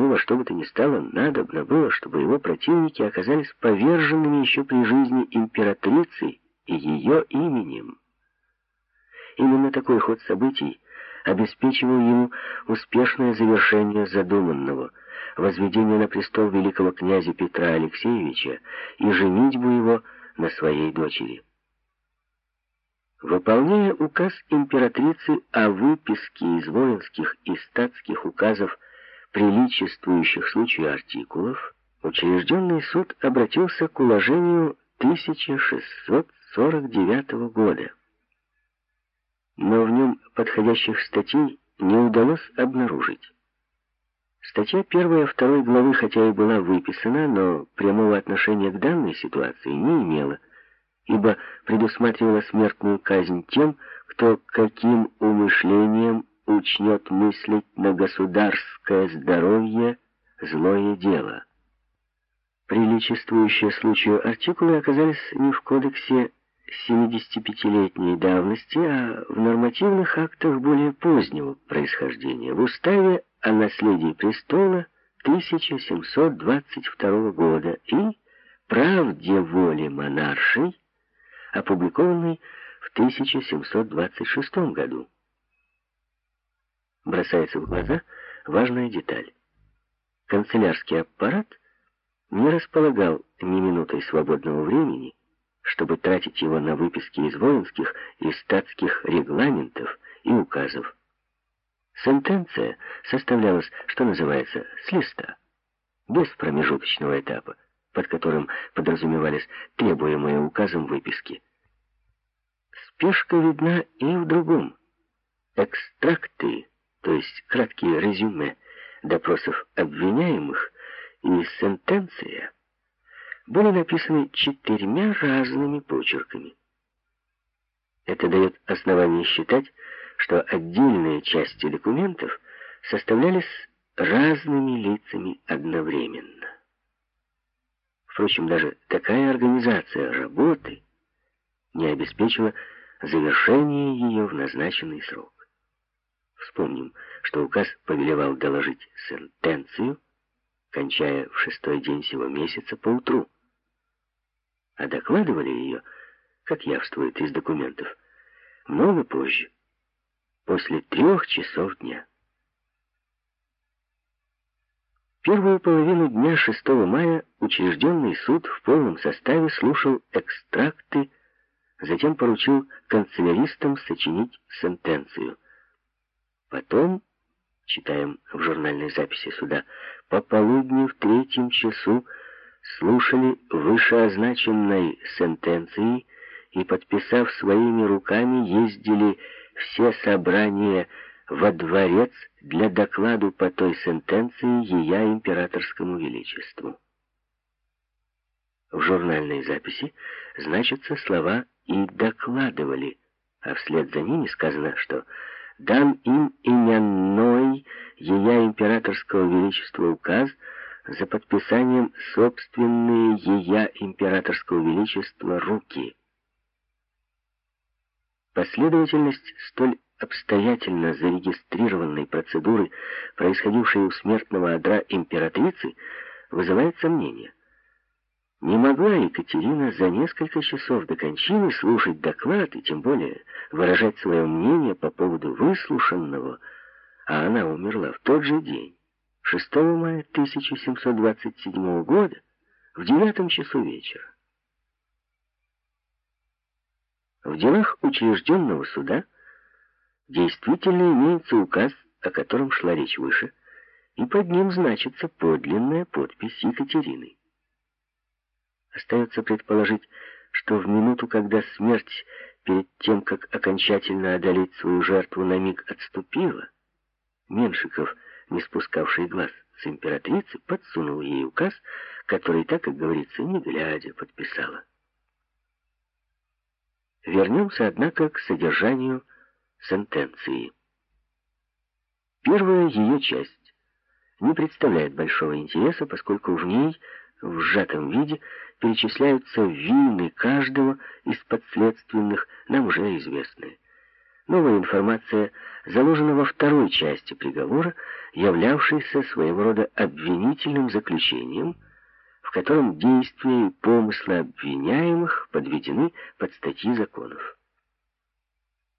ему во что бы то ни стало надобно было, чтобы его противники оказались поверженными еще при жизни императрицы и ее именем. Именно такой ход событий обеспечивал ему успешное завершение задуманного, возведение на престол великого князя Петра Алексеевича и женитьбу его на своей дочери. Выполняя указ императрицы о выписке из воинских и статских указов приличествующих случаю артикулов, учрежденный суд обратился к уложению 1649 года. Но в нем подходящих статей не удалось обнаружить. Статья 1 второй главы, хотя и была выписана, но прямого отношения к данной ситуации не имела, ибо предусматривала смертную казнь тем, кто каким умышлением учнет мыслить на государское здоровье злое дело. Приличествующие случаю артикулы оказались не в кодексе 75-летней давности, а в нормативных актах более позднего происхождения, в уставе о наследии престола 1722 года и правде воли монаршей, опубликованной в 1726 году. Бросается в глаза важная деталь. Канцелярский аппарат не располагал ни минутой свободного времени, чтобы тратить его на выписки из воинских и статских регламентов и указов. Сентенция составлялась, что называется, с листа, без промежуточного этапа, под которым подразумевались требуемые указом выписки. Спешка видна и в другом. Экстракты, то есть краткие резюме допросов обвиняемых и сентенция были написаны четырьмя разными почерками. Это дает основание считать, что отдельные части документов составлялись разными лицами одновременно. Впрочем, даже такая организация работы не обеспечила завершение ее в назначенный срок. Вспомним, что указ повелевал доложить сентенцию, кончая в шестой день сего месяца по утру. А докладывали ее, как явствует из документов, много позже, после трех часов дня. Первую половину дня 6 мая учрежденный суд в полном составе слушал экстракты, затем поручил канцеляристам сочинить сентенцию. Потом, читаем в журнальной записи суда, по полудню в третьем часу слушали вышеозначенной сентенции и, подписав своими руками, ездили все собрания во дворец для докладу по той сентенции ея императорскому величеству. В журнальной записи значатся слова «и докладывали», а вслед за ними сказано, что «дан им именной ея императорского величества указ за подписанием собственные ея императорского величества руки». Последовательность столь обстоятельно зарегистрированной процедуры, происходившей у смертного одра императрицы, вызывает сомнения. Не могла Екатерина за несколько часов до кончины слушать доклад и тем более выражать свое мнение по поводу выслушанного, а она умерла в тот же день, 6 мая 1727 года, в девятом часу вечера. В делах учрежденного суда действительно имеется указ, о котором шла речь выше, и под ним значится подлинная подпись Екатерины. Остается предположить, что в минуту, когда смерть перед тем, как окончательно одолеть свою жертву, на миг отступила, Меншиков, не спускавший глаз с императрицы, подсунул ей указ, который, так как говорится, не глядя, подписала. Вернемся, однако, к содержанию сентенции. Первая ее часть не представляет большого интереса, поскольку в ней, в сжатом виде, перечисляются вины каждого из подследственных, нам уже известные. Новая информация заложена во второй части приговора, являвшейся своего рода обвинительным заключением, в котором действия и помыслы обвиняемых подведены под статьи законов.